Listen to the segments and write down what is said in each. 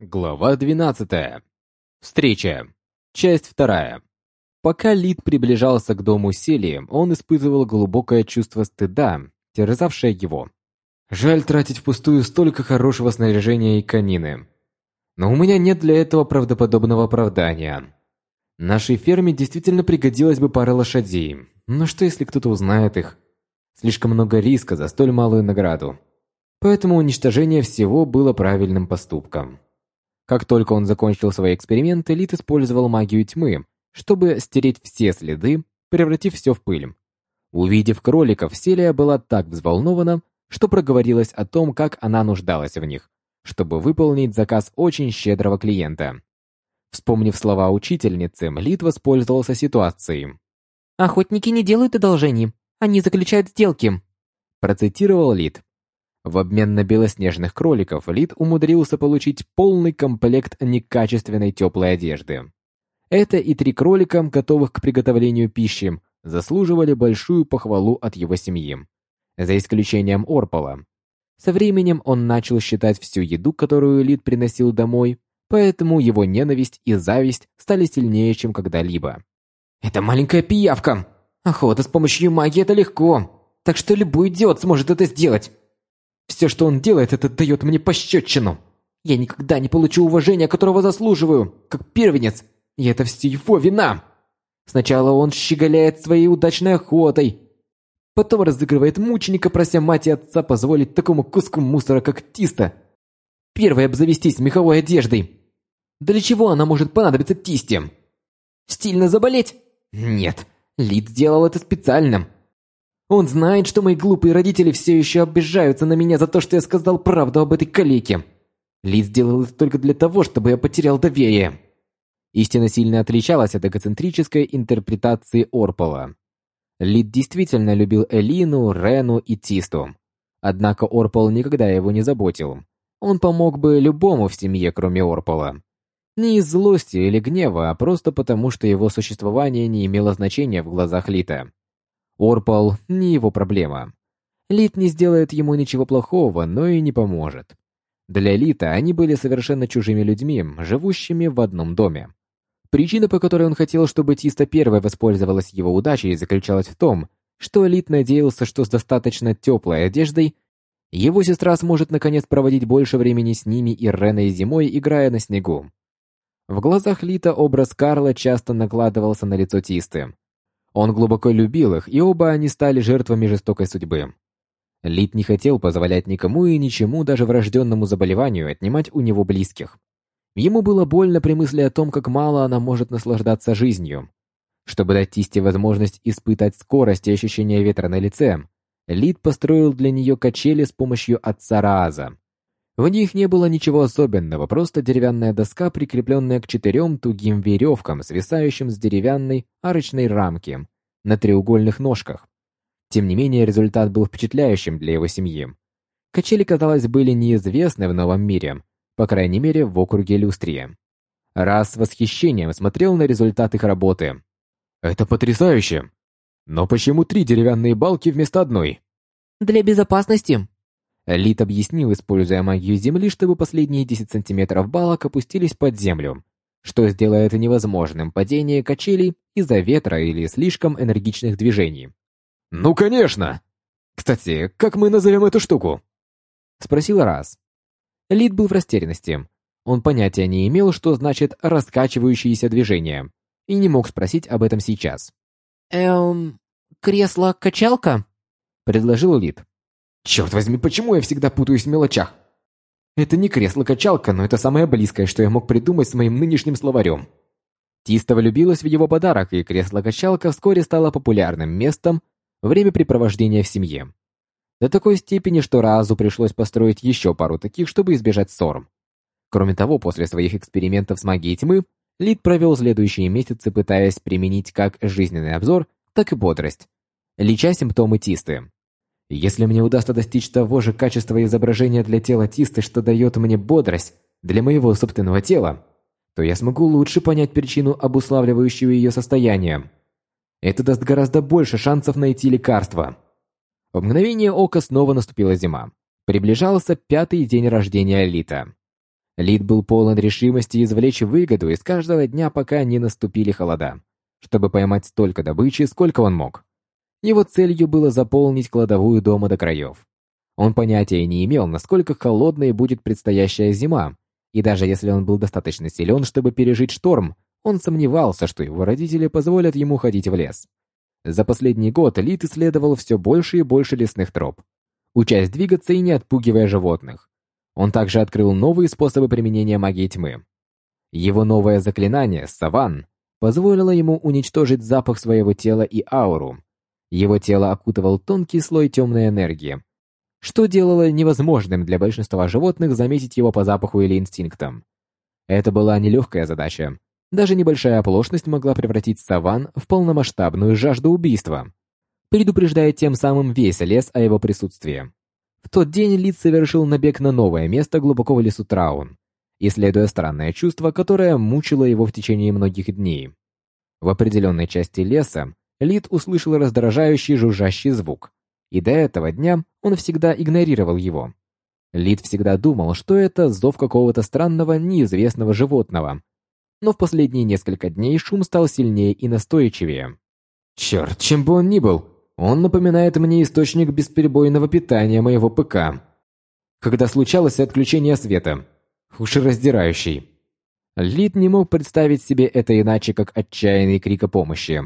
Глава 12. Встреча. Часть 2. Пока Лид приближался к дому Селии, он испытывал глубокое чувство стыда, терзавшее его. Жаль тратить впустую столько хорошего снаряжения и конины. Но у меня нет для этого правдоподобного оправдания. Нашей ферме действительно пригодилась бы пара лошадей. Но что если кто-то узнает их? Слишком много риска за столь малую награду. Поэтому уничтожение всего было правильным поступком. Как только он закончил свои эксперименты, Лид использовал магию тьмы, чтобы стереть все следы, превратив все в пыль. Увидев кроликов, Селия была так взволнована, что проговорилась о том, как она нуждалась в них, чтобы выполнить заказ очень щедрого клиента. Вспомнив слова учительницы, Лид воспользовался ситуацией. «Охотники не делают одолжений, они заключают сделки», процитировал Лид. В обмен на белоснежных кроликов Лид умудрился получить полный комплект некачественной теплой одежды. Это и три кролика, готовых к приготовлению пищи, заслуживали большую похвалу от его семьи. За исключением Орпола. Со временем он начал считать всю еду, которую Лид приносил домой, поэтому его ненависть и зависть стали сильнее, чем когда-либо. «Это маленькая пиявка! Охота с помощью магии – это легко, так что любой идиот сможет это сделать!» Все, что он делает, это дает мне пощечину. Я никогда не получу уважения, которого заслуживаю, как первенец. И это все его вина. Сначала он щеголяет своей удачной охотой. Потом разыгрывает мученика, прося мать и отца позволить такому куску мусора, как Тиста. Первое обзавестись меховой одеждой. Для чего она может понадобиться Тисте? Стильно заболеть? Нет, Лид сделал это специально. Он знает, что мои глупые родители все еще обижаются на меня за то, что я сказал правду об этой калеке. Ли сделал это только для того, чтобы я потерял доверие. Истина сильно отличалась от эгоцентрической интерпретации Орпола. Лид действительно любил Элину, Рену и Тисту. Однако Орпол никогда его не заботил. Он помог бы любому в семье, кроме Орпола. Не из злости или гнева, а просто потому, что его существование не имело значения в глазах Лита. Орпал — не его проблема. Лит не сделает ему ничего плохого, но и не поможет. Для Лита они были совершенно чужими людьми, живущими в одном доме. Причина, по которой он хотел, чтобы Тиста первой воспользовалась его удачей, заключалась в том, что Лит надеялся, что с достаточно теплой одеждой его сестра сможет наконец проводить больше времени с ними и Реной зимой, играя на снегу. В глазах Лита образ Карла часто накладывался на лицо Тисты. Он глубоко любил их, и оба они стали жертвами жестокой судьбы. Лид не хотел позволять никому и ничему, даже врожденному заболеванию, отнимать у него близких. Ему было больно при мысли о том, как мало она может наслаждаться жизнью. Чтобы дать Тисте возможность испытать скорость и ощущение ветра на лице, Лид построил для нее качели с помощью отца Рааза. В них не было ничего особенного, просто деревянная доска, прикрепленная к четырем тугим веревкам, свисающим с деревянной арочной рамки на треугольных ножках. Тем не менее, результат был впечатляющим для его семьи. Качели, казалось, были неизвестны в новом мире, по крайней мере, в округе Люстрия. Раз с восхищением смотрел на результат их работы. «Это потрясающе! Но почему три деревянные балки вместо одной?» «Для безопасности», Лид объяснил, используя магию Земли, чтобы последние 10 сантиметров балок опустились под землю, что сделает невозможным падение качелей из-за ветра или слишком энергичных движений. «Ну, конечно! Кстати, как мы назовем эту штуку?» Спросил Раз. Лид был в растерянности. Он понятия не имел, что значит «раскачивающиеся движения», и не мог спросить об этом сейчас. «Эм... кресло-качалка?» — предложил Лид. Черт возьми, почему я всегда путаюсь в мелочах? Это не кресло-качалка, но это самое близкое, что я мог придумать с моим нынешним словарем. Тиста влюбилась в его подарок, и кресло-качалка вскоре стало популярным местом времяпрепровождения в семье. До такой степени, что Разу пришлось построить еще пару таких, чтобы избежать ссор. Кроме того, после своих экспериментов с магией тьмы, Лид провел следующие месяцы, пытаясь применить как жизненный обзор, так и бодрость, леча симптомы Тисты. Если мне удастся достичь того же качества изображения для тела Тисты, что дает мне бодрость для моего собственного тела, то я смогу лучше понять причину, обуславливающую ее состояние. Это даст гораздо больше шансов найти лекарство. В мгновение ока снова наступила зима. Приближался пятый день рождения Лита. Лид был полон решимости извлечь выгоду из каждого дня, пока не наступили холода, чтобы поймать столько добычи, сколько он мог. Его целью было заполнить кладовую дома до краев. Он понятия не имел, насколько холодной будет предстоящая зима, и даже если он был достаточно силен, чтобы пережить шторм, он сомневался, что его родители позволят ему ходить в лес. За последний год Лид исследовал все больше и больше лесных троп, учась двигаться и не отпугивая животных. Он также открыл новые способы применения магии тьмы. Его новое заклинание «Саван» позволило ему уничтожить запах своего тела и ауру. Его тело окутывал тонкий слой темной энергии, что делало невозможным для большинства животных заметить его по запаху или инстинктам. Это была нелегкая задача. Даже небольшая оплошность могла превратить саван в полномасштабную жажду убийства, предупреждая тем самым весь лес о его присутствии. В тот день Лид совершил набег на новое место глубоко в лесу Траун, исследуя странное чувство, которое мучило его в течение многих дней. В определенной части леса Лид услышал раздражающий жужжащий звук, и до этого дня он всегда игнорировал его. Лид всегда думал, что это зов какого-то странного, неизвестного животного. Но в последние несколько дней шум стал сильнее и настойчивее. Черт, чем бы он ни был, он напоминает мне источник бесперебойного питания моего ПК. Когда случалось отключение света. Ушераздирающий. Лид не мог представить себе это иначе, как отчаянный крик о помощи.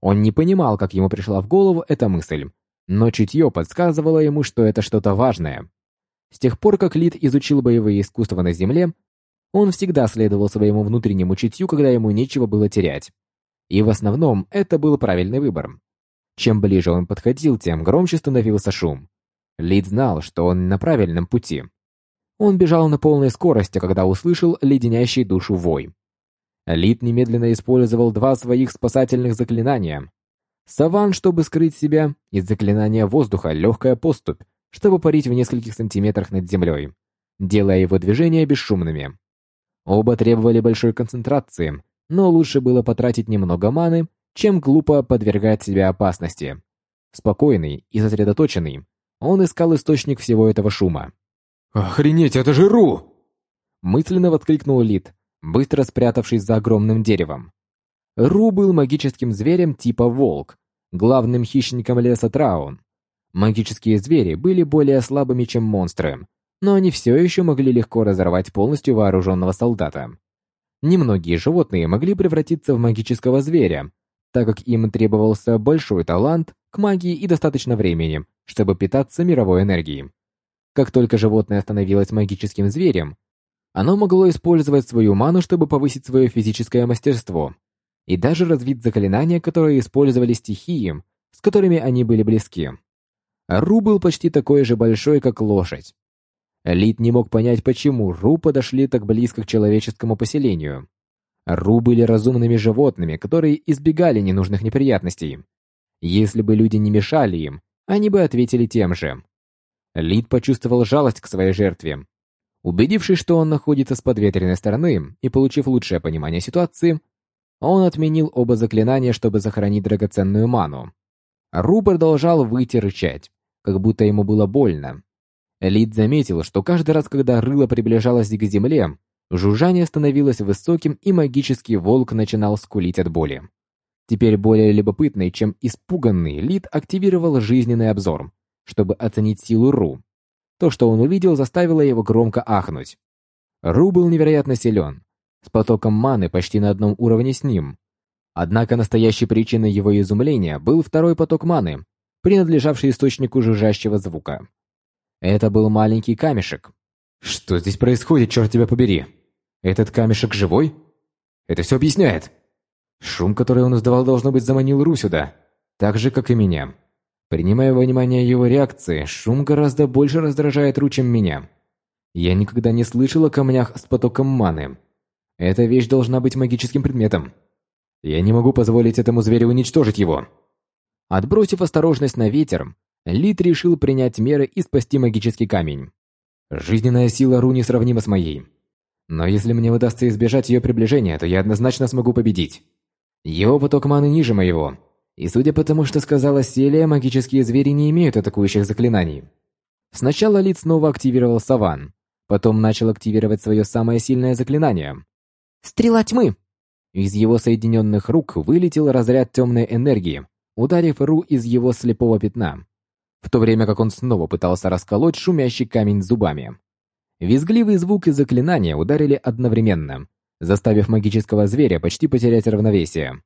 Он не понимал, как ему пришла в голову эта мысль, но чутье подсказывало ему, что это что-то важное. С тех пор, как Лид изучил боевые искусства на Земле, он всегда следовал своему внутреннему чутью, когда ему нечего было терять. И в основном это был правильный выбор. Чем ближе он подходил, тем громче становился шум. Лид знал, что он на правильном пути. Он бежал на полной скорости, когда услышал леденящий душу вой. Лид немедленно использовал два своих спасательных заклинания Саван, чтобы скрыть себя, из заклинания воздуха легкая поступь, чтобы парить в нескольких сантиметрах над землей, делая его движения бесшумными. Оба требовали большой концентрации, но лучше было потратить немного маны, чем глупо подвергать себя опасности. Спокойный и сосредоточенный, он искал источник всего этого шума. «Охренеть, это же Ру!» Мысленно воскликнул Лид, быстро спрятавшись за огромным деревом. Ру был магическим зверем типа волк, главным хищником леса Траун. Магические звери были более слабыми, чем монстры, но они все еще могли легко разорвать полностью вооруженного солдата. Немногие животные могли превратиться в магического зверя, так как им требовался большой талант к магии и достаточно времени, чтобы питаться мировой энергией. Как только животное становилось магическим зверем, оно могло использовать свою ману, чтобы повысить свое физическое мастерство – и даже развить заклинания, которые использовали стихии, с которыми они были близки. Ру был почти такой же большой, как лошадь. Лид не мог понять, почему Ру подошли так близко к человеческому поселению. Ру были разумными животными, которые избегали ненужных неприятностей. Если бы люди не мешали им, они бы ответили тем же. Лид почувствовал жалость к своей жертве. Убедившись, что он находится с подветренной стороны и получив лучшее понимание ситуации, он отменил оба заклинания, чтобы сохранить драгоценную ману. Ру продолжал выйти рычать, как будто ему было больно. Элит заметил, что каждый раз, когда рыло приближалось к земле, жужжание становилось высоким, и магический волк начинал скулить от боли. Теперь более любопытный, чем испуганный, Лид активировал жизненный обзор, чтобы оценить силу Ру. То, что он увидел, заставило его громко ахнуть. Ру был невероятно силен, с потоком маны почти на одном уровне с ним. Однако настоящей причиной его изумления был второй поток маны, принадлежавший источнику жужжащего звука. Это был маленький камешек. Что здесь происходит, черт тебя побери? Этот камешек живой? Это все объясняет. Шум, который он издавал, должно быть, заманил Ру сюда. Так же, как и меня. Принимая во внимание его реакции, шум гораздо больше раздражает Ру, чем меня. Я никогда не слышал о камнях с потоком маны. Эта вещь должна быть магическим предметом. Я не могу позволить этому зверю уничтожить его. Отбросив осторожность на ветер, Лит решил принять меры и спасти магический камень. Жизненная сила Ру несравнима с моей. Но если мне удастся избежать ее приближения, то я однозначно смогу победить. Его поток маны ниже моего. И судя по тому, что сказала Селия, магические звери не имеют атакующих заклинаний. Сначала Лит снова активировал Саван, Потом начал активировать свое самое сильное заклинание. «Стрела тьмы!» Из его соединенных рук вылетел разряд темной энергии, ударив Ру из его слепого пятна, в то время как он снова пытался расколоть шумящий камень зубами. Визгливый звук и заклинания ударили одновременно, заставив магического зверя почти потерять равновесие.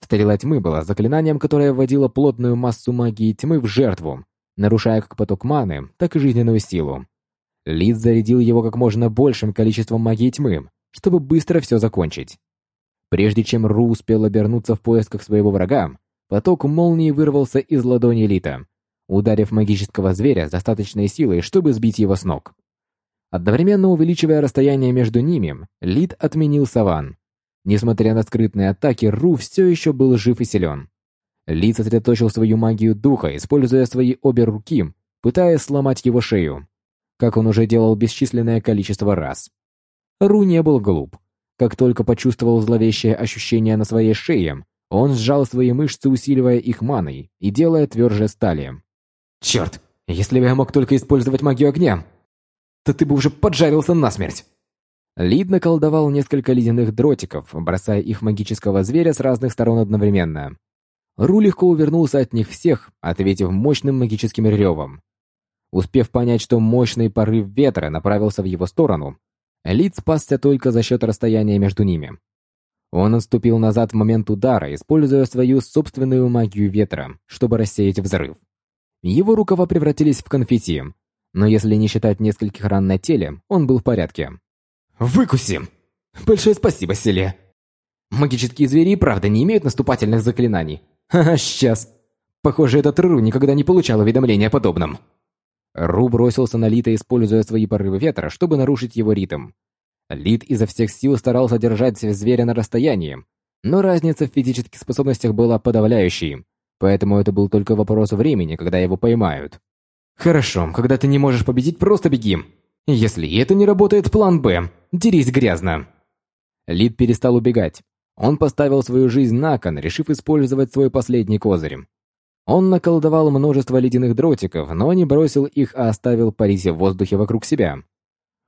Стрела тьмы была заклинанием, которое вводило плотную массу магии тьмы в жертву, нарушая как поток маны, так и жизненную силу. Лид зарядил его как можно большим количеством магии тьмы, чтобы быстро все закончить. Прежде чем Ру успел обернуться в поисках своего врага, поток молнии вырвался из ладони Лита, ударив магического зверя с достаточной силой, чтобы сбить его с ног. Одновременно увеличивая расстояние между ними, Лид отменил саван. Несмотря на скрытные атаки, Ру все еще был жив и силен. Лид сосредоточил свою магию духа, используя свои обе руки, пытаясь сломать его шею как он уже делал бесчисленное количество раз. Ру не был глуп. Как только почувствовал зловещее ощущение на своей шее, он сжал свои мышцы, усиливая их маной и делая тверже стали. «Черт! Если бы я мог только использовать магию огня, то ты бы уже поджарился насмерть!» Лид наколдовал несколько ледяных дротиков, бросая их магического зверя с разных сторон одновременно. Ру легко увернулся от них всех, ответив мощным магическим ревом. Успев понять, что мощный порыв ветра направился в его сторону, Лид спасся только за счет расстояния между ними. Он отступил назад в момент удара, используя свою собственную магию ветра, чтобы рассеять взрыв. Его рукава превратились в конфетти, но если не считать нескольких ран на теле, он был в порядке. «Выкуси! Большое спасибо, Селе!» Магические звери и правда не имеют наступательных заклинаний. Ха-ха, сейчас. Похоже, этот Ру никогда не получал уведомления о подобном. Ру бросился на Лита, используя свои порывы ветра, чтобы нарушить его ритм. Лит изо всех сил старался держать зверя на расстоянии, но разница в физических способностях была подавляющей, поэтому это был только вопрос времени, когда его поймают. «Хорошо, когда ты не можешь победить, просто беги. Если это не работает, план «Б» — дерись грязно». Лид перестал убегать. Он поставил свою жизнь на кон, решив использовать свой последний козырь. Он наколдовал множество ледяных дротиков, но не бросил их, а оставил парить в воздухе вокруг себя.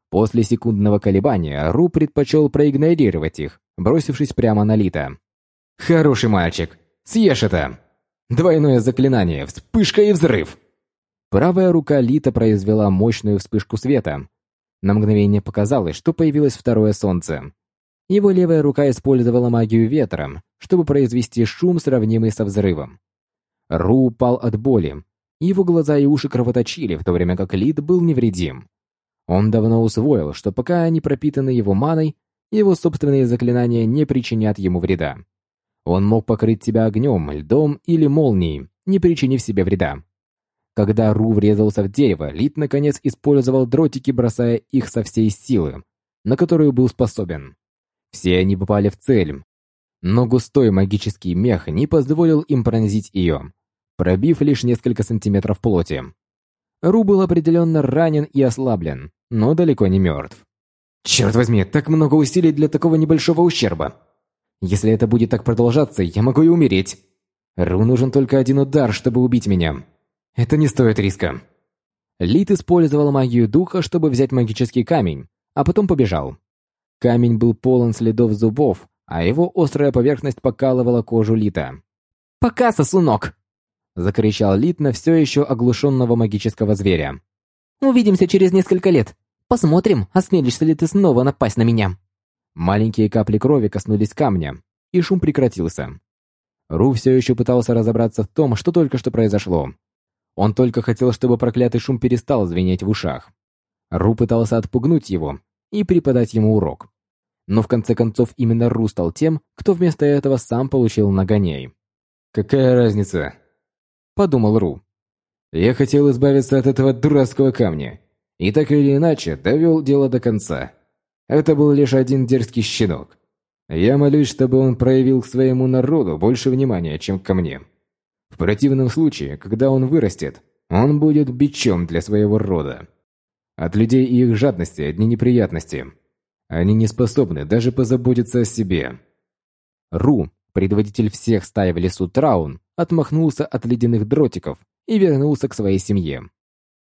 После секундного колебания Ру предпочел проигнорировать их, бросившись прямо на Лита. «Хороший мальчик! Съешь это!» Двойное заклинание, вспышка и взрыв. Правая рука Лита произвела мощную вспышку света. На мгновение показалось, что появилось второе солнце. Его левая рука использовала магию ветра, чтобы произвести шум, сравнимый со взрывом. Ру упал от боли. Его глаза и уши кровоточили, в то время как Лид был невредим. Он давно усвоил, что пока они пропитаны его маной, его собственные заклинания не причинят ему вреда. Он мог покрыть себя огнем, льдом или молнией, не причинив себе вреда. Когда Ру врезался в дерево, Лид наконец использовал дротики, бросая их со всей силы, на которую был способен. Все они попали в цель, но густой магический мех не позволил им пронзить ее пробив лишь несколько сантиметров плоти. Ру был определенно ранен и ослаблен, но далеко не мертв. Черт возьми, так много усилий для такого небольшого ущерба. Если это будет так продолжаться, я могу и умереть. Ру нужен только один удар, чтобы убить меня. Это не стоит риска. Лит использовал магию духа, чтобы взять магический камень, а потом побежал. Камень был полон следов зубов, а его острая поверхность покалывала кожу Лита. «Пока, сосунок!» Закричал Лит на все еще оглушенного магического зверя. «Увидимся через несколько лет. Посмотрим, осмелишься ли ты снова напасть на меня». Маленькие капли крови коснулись камня, и шум прекратился. Ру все еще пытался разобраться в том, что только что произошло. Он только хотел, чтобы проклятый шум перестал звенеть в ушах. Ру пытался отпугнуть его и преподать ему урок. Но в конце концов именно Ру стал тем, кто вместо этого сам получил нагоняй. «Какая разница?» подумал Ру. Я хотел избавиться от этого дурацкого камня. И так или иначе, довел дело до конца. Это был лишь один дерзкий щенок. Я молюсь, чтобы он проявил к своему народу больше внимания, чем ко мне. В противном случае, когда он вырастет, он будет бичом для своего рода. От людей и их жадности одни неприятности. Они не способны даже позаботиться о себе. Ру, предводитель всех стай в лесу Траун, отмахнулся от ледяных дротиков и вернулся к своей семье.